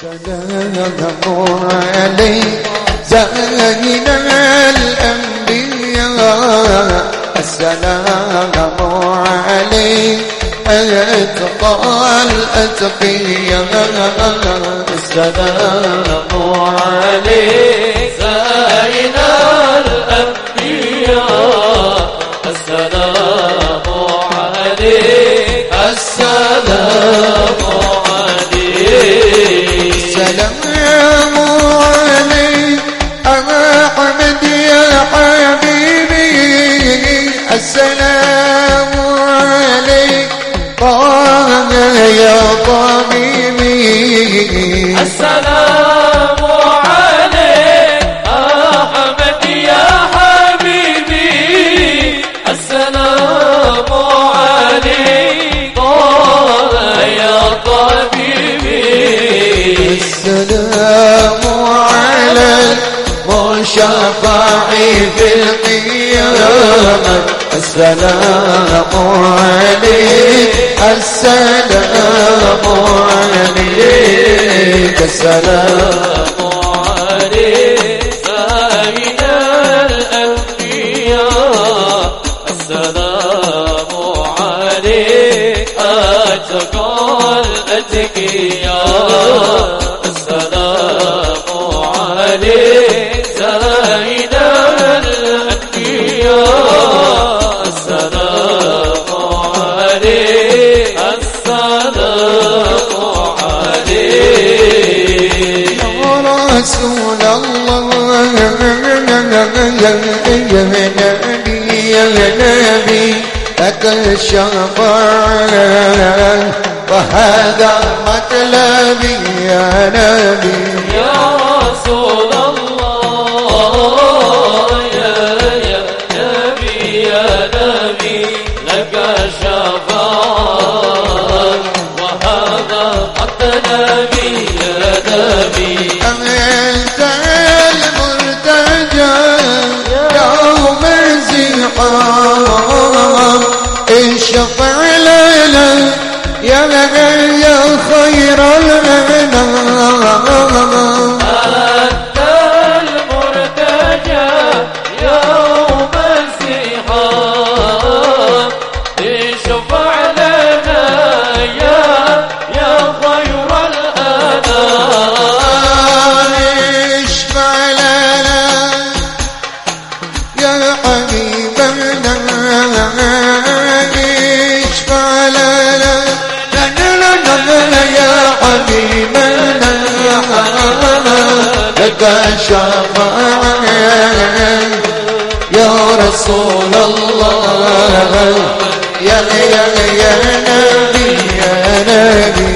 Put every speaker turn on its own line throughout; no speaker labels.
سلام علي زين الأنبياء السلام علي أتقى الأتقياء
السلام عليك. معي بالقيامة السلام عليك السلام عليك.
السلام يا نبي يا نبي لك الشفاعة وهذا مطلبي يا نبي
يا رسول الله يا, يا نبي يا نبي لك
الشفاعة تلقى شفاعة يا رسول الله يا يا يا نبي يا نبي.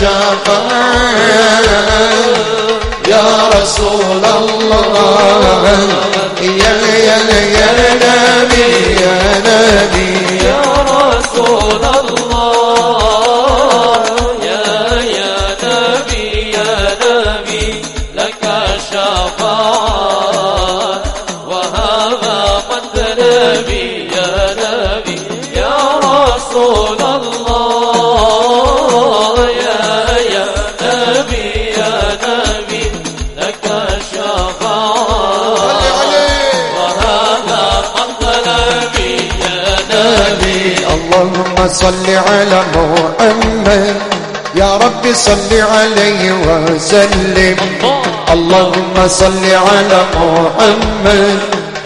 شقاء يا
رسول الله يا
يا يا نبي يا نبي.
صل على محمد. يا رب صل عليه وسلم. اللهم صل على محمد.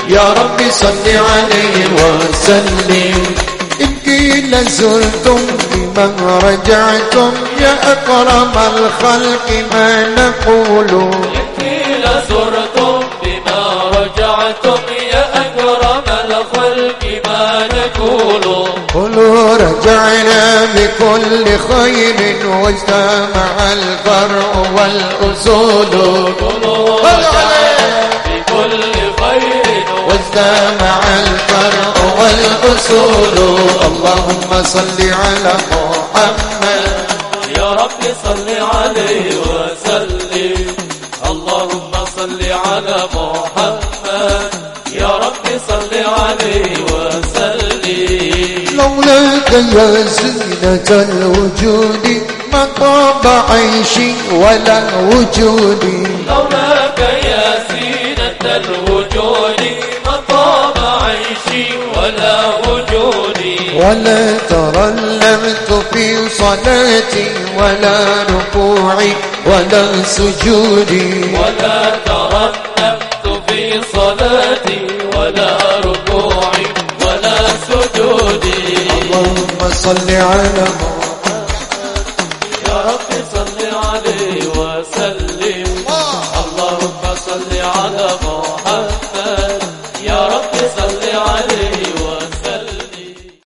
يا رب صل عليه وسلم. إن قيل زرتم بمن رجعتم. يا أكرم الخلق ما نقول.
قيل زرتم بما رجعتم. يا أكرم الخلق ما نقول.
قلوا رجعنا بكل خير واجتمع الفرع والأصول.
بكل خير
واجتمع الفرع والأصول. اللهم صل على محمد.
يا رب صل عليه وسلم. اللهم صل على محمد.
لولاك يا زينة الوجود ما طاب عيشي ولا وجودي
لولاك يا زينة الوجود ما طاب عيشي ولا وجودي
ولا ترلمت في صلاتي ولا ركوعي ولا سجودي
ولا ترنمت في صلاتي صل على محمد. يا
رب صل عليه وسلم.